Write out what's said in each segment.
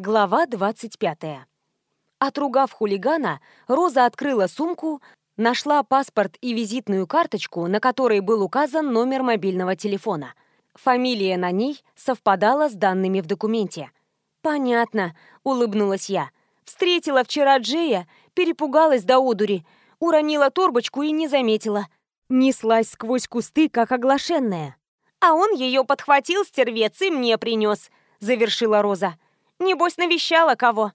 Глава 25. Отругав хулигана, Роза открыла сумку, нашла паспорт и визитную карточку, на которой был указан номер мобильного телефона. Фамилия на ней совпадала с данными в документе. «Понятно», — улыбнулась я. «Встретила вчера Джея, перепугалась до одури, уронила торбочку и не заметила. Неслась сквозь кусты, как оглашенная. А он ее подхватил, стервец, и мне принес», — завершила Роза. Небось, навещала кого?»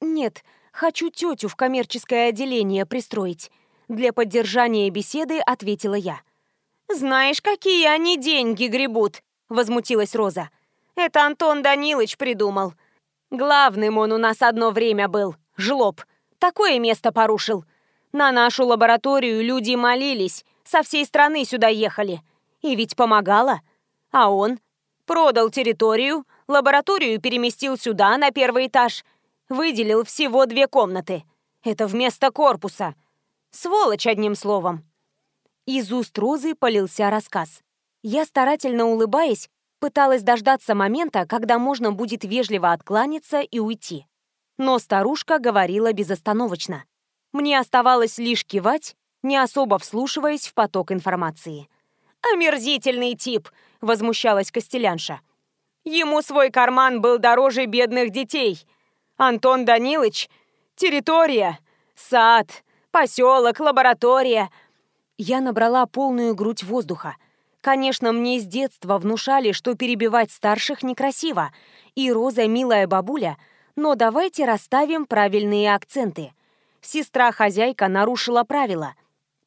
«Нет, хочу тетю в коммерческое отделение пристроить». Для поддержания беседы ответила я. «Знаешь, какие они деньги гребут?» Возмутилась Роза. «Это Антон Данилович придумал. Главным он у нас одно время был. Жлоб. Такое место порушил. На нашу лабораторию люди молились. Со всей страны сюда ехали. И ведь помогала. А он продал территорию, лабораторию переместил сюда, на первый этаж. Выделил всего две комнаты. Это вместо корпуса. Сволочь, одним словом. Из уст Розы полился рассказ. Я, старательно улыбаясь, пыталась дождаться момента, когда можно будет вежливо откланяться и уйти. Но старушка говорила безостановочно. Мне оставалось лишь кивать, не особо вслушиваясь в поток информации. «Омерзительный тип!» — возмущалась Костелянша. Ему свой карман был дороже бедных детей. Антон Данилович — территория, сад, поселок, лаборатория. Я набрала полную грудь воздуха. Конечно, мне с детства внушали, что перебивать старших некрасиво. И Роза милая бабуля, но давайте расставим правильные акценты. Сестра-хозяйка нарушила правила.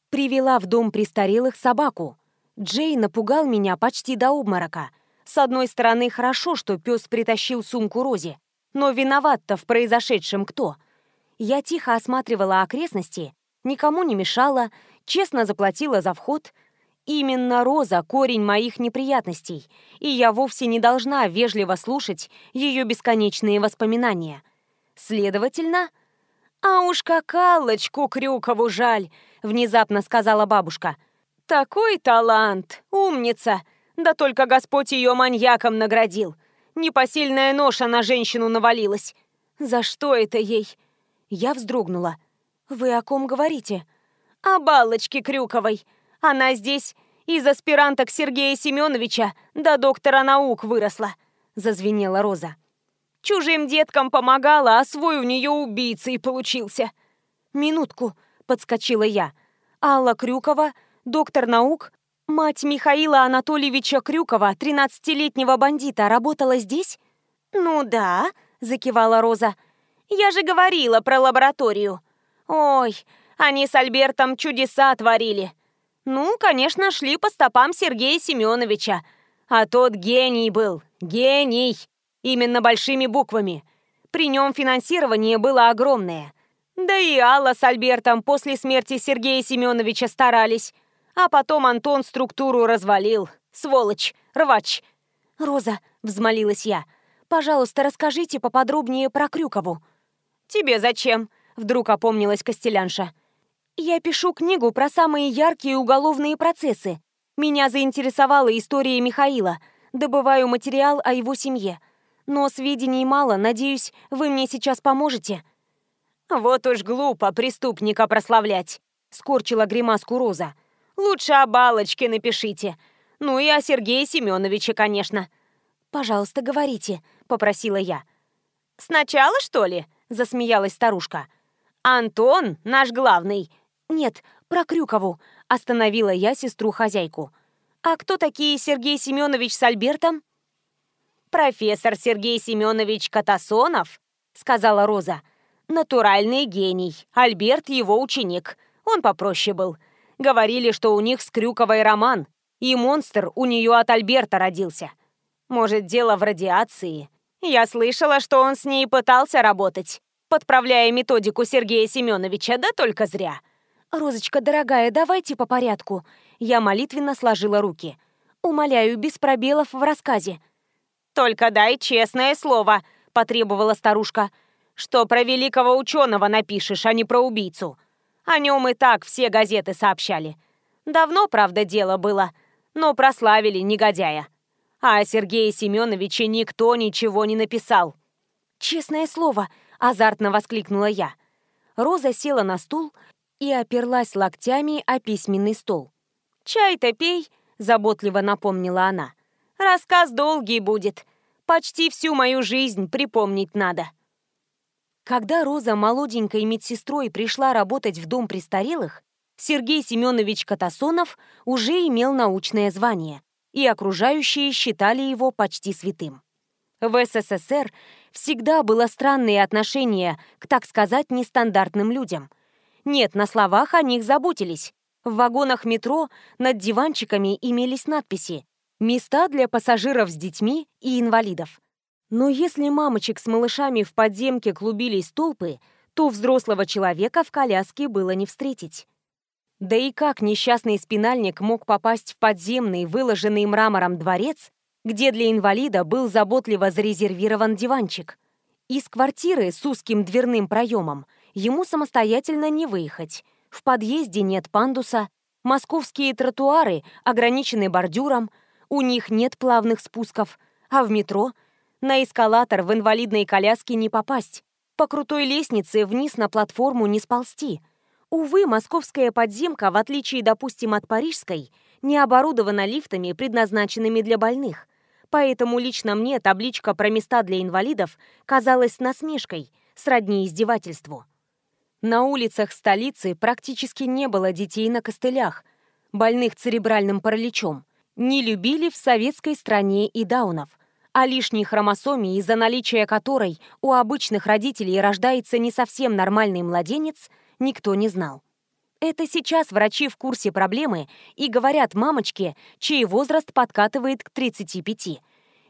Привела в дом престарелых собаку. Джей напугал меня почти до обморока — с одной стороны, хорошо, что пес притащил сумку Розе, но виноват-то в произошедшем кто? Я тихо осматривала окрестности, никому не мешала, честно заплатила за вход. Именно Роза — корень моих неприятностей, и я вовсе не должна вежливо слушать ее бесконечные воспоминания. Следовательно... «А уж как Аллочку Крюкову жаль!» — внезапно сказала бабушка. «Такой талант! Умница! Да только Господь ее маньяком наградил. Непосильная ноша на женщину навалилась. За что это ей? Я вздрогнула. Вы о ком говорите? О Баллочке Крюковой. Она здесь из аспиранток Сергея Семеновича до доктора наук выросла. Зазвенела Роза. Чужим деткам помогала, а свой у нее убийцей получился. Минутку, подскочила я. Алла Крюкова, доктор наук, Мать Михаила Анатольевича Крюкова, 13-летнего бандита, работала здесь? Ну да, закивала Роза. Я же говорила про лабораторию. Ой, они с Альбертом чудеса творили. Ну, конечно, шли по стопам Сергея Семеновича. А тот гений был, гений. Именно большими буквами. При нем финансирование было огромное. Да и Алла с Альбертом после смерти Сергея Семеновича старались. А потом Антон структуру развалил. Сволочь, рвач. «Роза», — взмолилась я, — «пожалуйста, расскажите поподробнее про Крюкову». «Тебе зачем?» — вдруг опомнилась Костелянша. «Я пишу книгу про самые яркие уголовные процессы. Меня заинтересовала история Михаила. Добываю материал о его семье. Но сведений мало, надеюсь, вы мне сейчас поможете». «Вот уж глупо преступника прославлять», — скорчила гримаску Роза. Лучше о балочке напишите. Ну и о Сергее Семеновиче, конечно. Пожалуйста, говорите, попросила я. Сначала, что ли? Засмеялась старушка. Антон, наш главный. Нет, про Крюкову. Остановила я сестру-хозяйку. А кто такие Сергей Семенович с Альбертом? Профессор Сергей Семенович Катасонов, сказала Роза. Натуральный гений. Альберт его ученик. Он попроще был. Говорили, что у них с Крюковой роман, и монстр у нее от Альберта родился. Может, дело в радиации? Я слышала, что он с ней пытался работать, подправляя методику Сергея Семеновича, да только зря. «Розочка, дорогая, давайте по порядку». Я молитвенно сложила руки. «Умоляю, без пробелов в рассказе». «Только дай честное слово», — потребовала старушка, «что про великого ученого напишешь, а не про убийцу». О нем и так все газеты сообщали. Давно, правда, дело было, но прославили негодяя. А о Сергее Семеновиче никто ничего не написал. «Честное слово!» — азартно воскликнула я. Роза села на стул и оперлась локтями о письменный стол. «Чай-то пей!» — заботливо напомнила она. «Рассказ долгий будет. Почти всю мою жизнь припомнить надо». Когда Роза молоденькой медсестрой пришла работать в дом престарелых, Сергей Семенович Катасонов уже имел научное звание, и окружающие считали его почти святым. В СССР всегда было странное отношение к, так сказать, нестандартным людям. Нет, на словах о них заботились. В вагонах метро над диванчиками имелись надписи «Места для пассажиров с детьми и инвалидов». Но если мамочек с малышами в подземке клубились толпы, то взрослого человека в коляске было не встретить. Да и как несчастный спинальник мог попасть в подземный, выложенный мрамором дворец, где для инвалида был заботливо зарезервирован диванчик? Из квартиры с узким дверным проемом ему самостоятельно не выехать. В подъезде нет пандуса, московские тротуары ограничены бордюром, у них нет плавных спусков, а в метро – на эскалатор в инвалидной коляске не попасть. По крутой лестнице вниз на платформу не сползти. Увы, московская подземка, в отличие, допустим, от парижской, не оборудована лифтами, предназначенными для больных. Поэтому лично мне табличка про места для инвалидов казалась насмешкой, сродни издевательству. На улицах столицы практически не было детей на костылях, больных церебральным параличом. Не любили в советской стране и даунов о лишней хромосоме, из-за наличия которой у обычных родителей рождается не совсем нормальный младенец, никто не знал. Это сейчас врачи в курсе проблемы и говорят мамочке, чей возраст подкатывает к 35.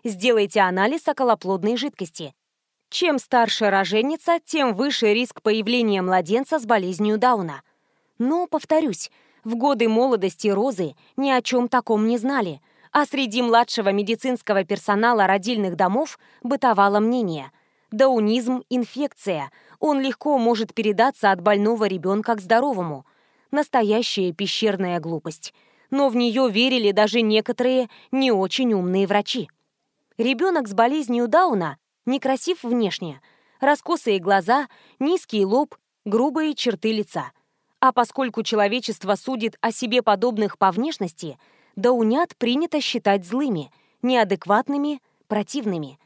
Сделайте анализ околоплодной жидкости. Чем старше роженица, тем выше риск появления младенца с болезнью Дауна. Но, повторюсь, в годы молодости Розы ни о чем таком не знали – а среди младшего медицинского персонала родильных домов бытовало мнение – даунизм – инфекция, он легко может передаться от больного ребенка к здоровому. Настоящая пещерная глупость. Но в нее верили даже некоторые не очень умные врачи. Ребенок с болезнью Дауна некрасив внешне. Раскосые глаза, низкий лоб, грубые черты лица. А поскольку человечество судит о себе подобных по внешности – даунят принято считать злыми, неадекватными, противными.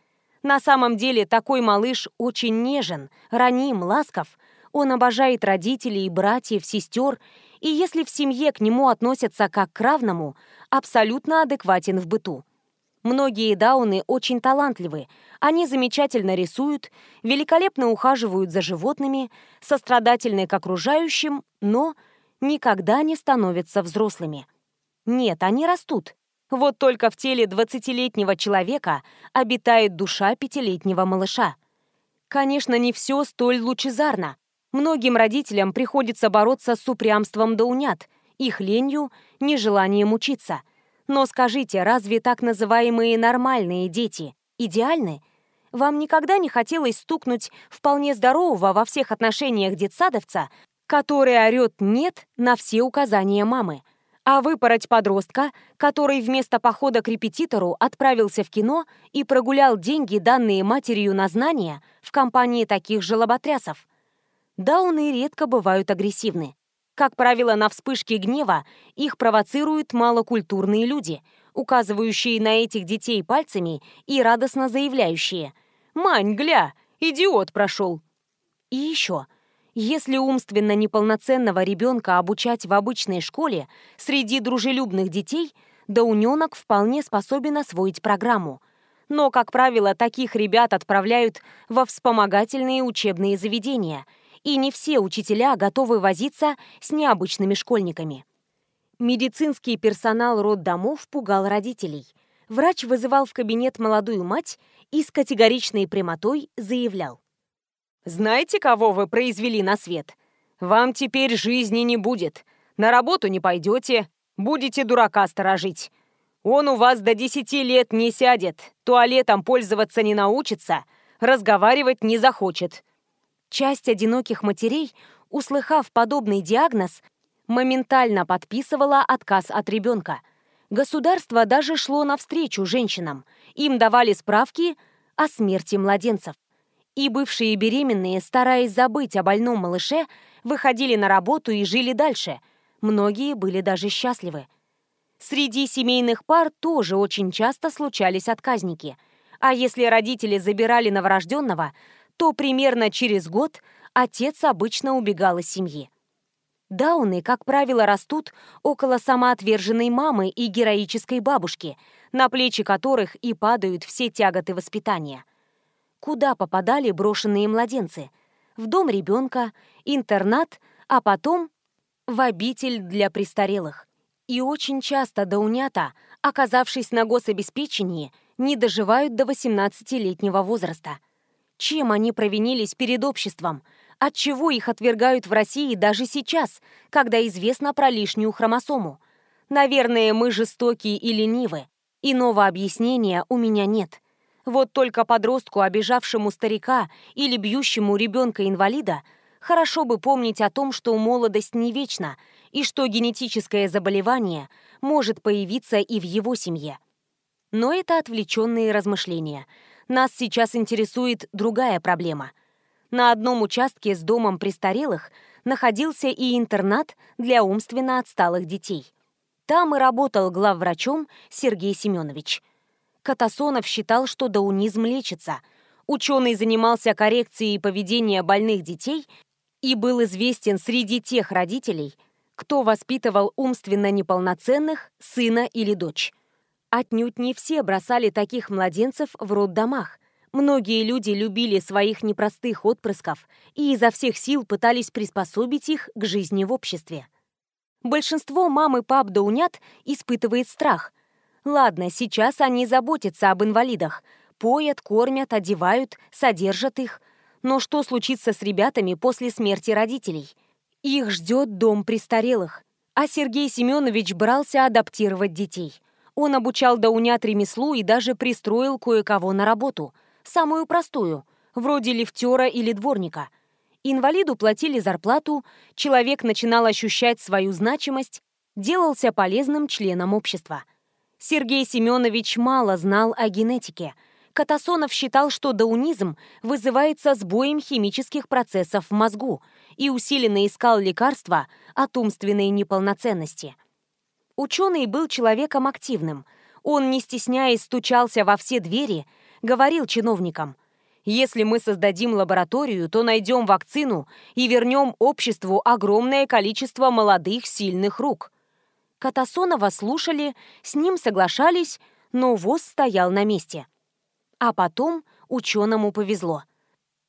На самом деле такой малыш очень нежен, раним, ласков. Он обожает родителей, братьев, сестер, и если в семье к нему относятся как к равному, абсолютно адекватен в быту. Многие дауны очень талантливы. Они замечательно рисуют, великолепно ухаживают за животными, сострадательны к окружающим, но никогда не становятся взрослыми. Нет, они растут. Вот только в теле 20-летнего человека обитает душа пятилетнего малыша. Конечно, не все столь лучезарно. Многим родителям приходится бороться с упрямством даунят, их ленью, нежеланием учиться. Но скажите, разве так называемые нормальные дети идеальны? Вам никогда не хотелось стукнуть вполне здорового во всех отношениях детсадовца, который орёт «нет» на все указания мамы – а выпороть подростка, который вместо похода к репетитору отправился в кино и прогулял деньги, данные матерью на знания, в компании таких же лоботрясов. Дауны редко бывают агрессивны. Как правило, на вспышке гнева их провоцируют малокультурные люди, указывающие на этих детей пальцами и радостно заявляющие «Мань, гля, идиот прошел!» И еще – если умственно неполноценного ребенка обучать в обычной школе среди дружелюбных детей, дауненок вполне способен освоить программу. Но, как правило, таких ребят отправляют во вспомогательные учебные заведения, и не все учителя готовы возиться с необычными школьниками. Медицинский персонал роддомов пугал родителей. Врач вызывал в кабинет молодую мать и с категоричной прямотой заявлял. Знаете, кого вы произвели на свет? Вам теперь жизни не будет. На работу не пойдете, будете дурака сторожить. Он у вас до десяти лет не сядет, туалетом пользоваться не научится, разговаривать не захочет. Часть одиноких матерей, услыхав подобный диагноз, моментально подписывала отказ от ребенка. Государство даже шло навстречу женщинам. Им давали справки о смерти младенцев. И бывшие беременные, стараясь забыть о больном малыше, выходили на работу и жили дальше. Многие были даже счастливы. Среди семейных пар тоже очень часто случались отказники. А если родители забирали новорожденного, то примерно через год отец обычно убегал из семьи. Дауны, как правило, растут около самоотверженной мамы и героической бабушки, на плечи которых и падают все тяготы воспитания. Куда попадали брошенные младенцы? В дом ребенка, интернат, а потом в обитель для престарелых. И очень часто даунята, оказавшись на гособеспечении, не доживают до 18-летнего возраста. Чем они провинились перед обществом – Отчего их отвергают в России даже сейчас, когда известно про лишнюю хромосому? Наверное, мы жестокие и ленивы. Иного объяснения у меня нет. Вот только подростку, обижавшему старика или бьющему ребенка-инвалида, хорошо бы помнить о том, что молодость не вечна и что генетическое заболевание может появиться и в его семье. Но это отвлеченные размышления. Нас сейчас интересует другая проблема – на одном участке с домом престарелых находился и интернат для умственно отсталых детей. Там и работал главврачом Сергей Семенович. Катасонов считал, что даунизм лечится. Ученый занимался коррекцией поведения больных детей и был известен среди тех родителей, кто воспитывал умственно неполноценных сына или дочь. Отнюдь не все бросали таких младенцев в роддомах, Многие люди любили своих непростых отпрысков и изо всех сил пытались приспособить их к жизни в обществе. Большинство мам и пап даунят испытывает страх. Ладно, сейчас они заботятся об инвалидах, поят, кормят, одевают, содержат их. Но что случится с ребятами после смерти родителей? Их ждет дом престарелых. А Сергей Семенович брался адаптировать детей. Он обучал даунят ремеслу и даже пристроил кое-кого на работу – самую простую, вроде лифтера или дворника. Инвалиду платили зарплату, человек начинал ощущать свою значимость, делался полезным членом общества. Сергей Семенович мало знал о генетике. Катасонов считал, что даунизм вызывается сбоем химических процессов в мозгу и усиленно искал лекарства от умственной неполноценности. Ученый был человеком активным. Он, не стесняясь, стучался во все двери – говорил чиновникам, если мы создадим лабораторию, то найдем вакцину и вернем обществу огромное количество молодых сильных рук. Катасонова слушали, с ним соглашались, но ВОЗ стоял на месте. А потом ученому повезло.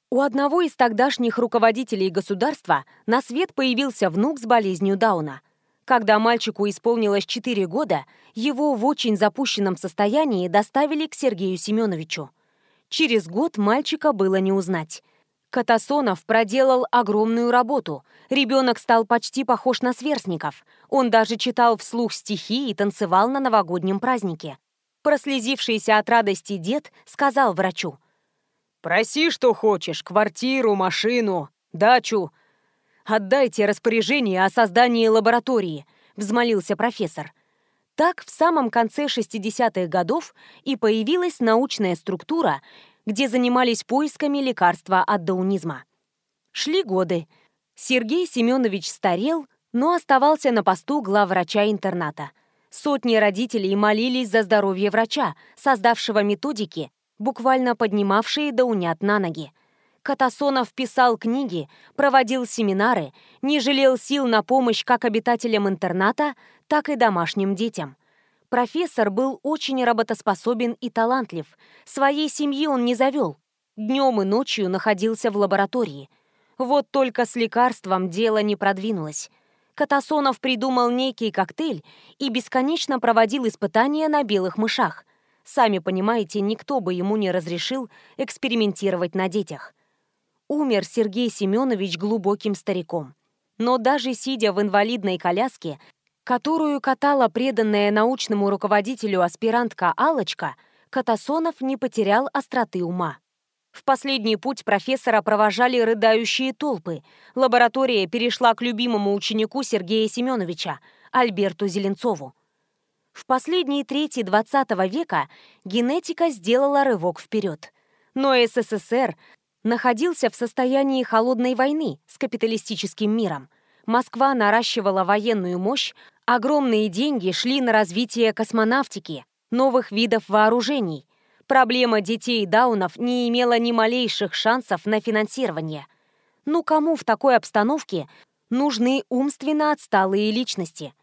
У одного из тогдашних руководителей государства на свет появился внук с болезнью Дауна. Когда мальчику исполнилось 4 года, его в очень запущенном состоянии доставили к Сергею Семеновичу. Через год мальчика было не узнать. Катасонов проделал огромную работу. Ребенок стал почти похож на сверстников. Он даже читал вслух стихи и танцевал на новогоднем празднике. Прослезившийся от радости дед сказал врачу. «Проси, что хочешь, квартиру, машину, дачу. «Отдайте распоряжение о создании лаборатории», — взмолился профессор. Так в самом конце 60-х годов и появилась научная структура, где занимались поисками лекарства от даунизма. Шли годы. Сергей Семенович старел, но оставался на посту главврача интерната. Сотни родителей молились за здоровье врача, создавшего методики, буквально поднимавшие даунят на ноги. Катасонов писал книги, проводил семинары, не жалел сил на помощь как обитателям интерната, так и домашним детям. Профессор был очень работоспособен и талантлив. Своей семьи он не завел. Днем и ночью находился в лаборатории. Вот только с лекарством дело не продвинулось. Катасонов придумал некий коктейль и бесконечно проводил испытания на белых мышах. Сами понимаете, никто бы ему не разрешил экспериментировать на детях умер Сергей Семенович глубоким стариком. Но даже сидя в инвалидной коляске, которую катала преданная научному руководителю аспирантка Алочка, Катасонов не потерял остроты ума. В последний путь профессора провожали рыдающие толпы. Лаборатория перешла к любимому ученику Сергея Семеновича, Альберту Зеленцову. В последние трети XX века генетика сделала рывок вперед. Но СССР находился в состоянии холодной войны с капиталистическим миром. Москва наращивала военную мощь, огромные деньги шли на развитие космонавтики, новых видов вооружений. Проблема детей даунов не имела ни малейших шансов на финансирование. Ну кому в такой обстановке нужны умственно отсталые личности?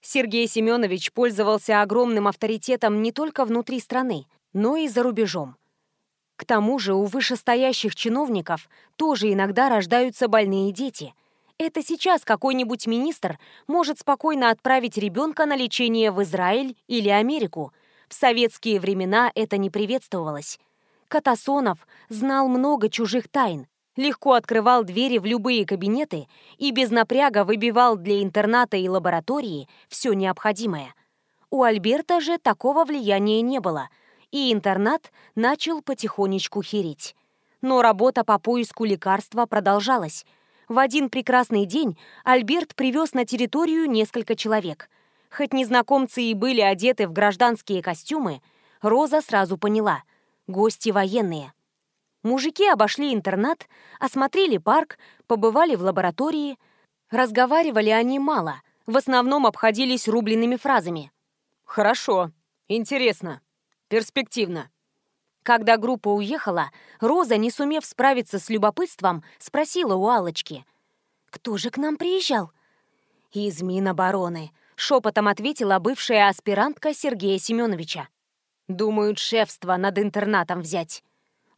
Сергей Семенович пользовался огромным авторитетом не только внутри страны, но и за рубежом. К тому же у вышестоящих чиновников тоже иногда рождаются больные дети. Это сейчас какой-нибудь министр может спокойно отправить ребенка на лечение в Израиль или Америку. В советские времена это не приветствовалось. Катасонов знал много чужих тайн, легко открывал двери в любые кабинеты и без напряга выбивал для интерната и лаборатории все необходимое. У Альберта же такого влияния не было – и интернат начал потихонечку хереть. Но работа по поиску лекарства продолжалась. В один прекрасный день Альберт привез на территорию несколько человек. Хоть незнакомцы и были одеты в гражданские костюмы, Роза сразу поняла – гости военные. Мужики обошли интернат, осмотрели парк, побывали в лаборатории. Разговаривали они мало, в основном обходились рубленными фразами. «Хорошо, интересно, Перспективно. Когда группа уехала, Роза, не сумев справиться с любопытством, спросила у Алочки. «Кто же к нам приезжал?» «Из Минобороны», — шепотом ответила бывшая аспирантка Сергея Семеновича. «Думают, шефство над интернатом взять».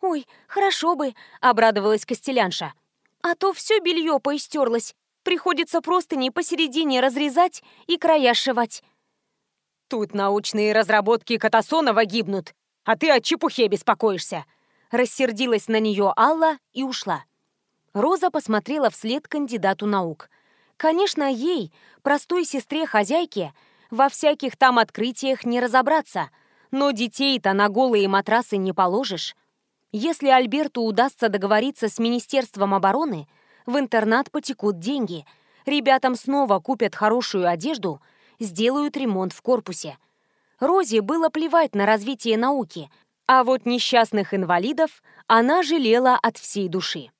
«Ой, хорошо бы», — обрадовалась Костелянша. «А то все белье поистерлось. Приходится просто не посередине разрезать и края сшивать». Тут научные разработки Катасонова гибнут, а ты о чепухе беспокоишься!» Рассердилась на нее Алла и ушла. Роза посмотрела вслед кандидату наук. Конечно, ей, простой сестре хозяйки, во всяких там открытиях не разобраться, но детей-то на голые матрасы не положишь. Если Альберту удастся договориться с Министерством обороны, в интернат потекут деньги, ребятам снова купят хорошую одежду – сделают ремонт в корпусе. Розе было плевать на развитие науки, а вот несчастных инвалидов она жалела от всей души.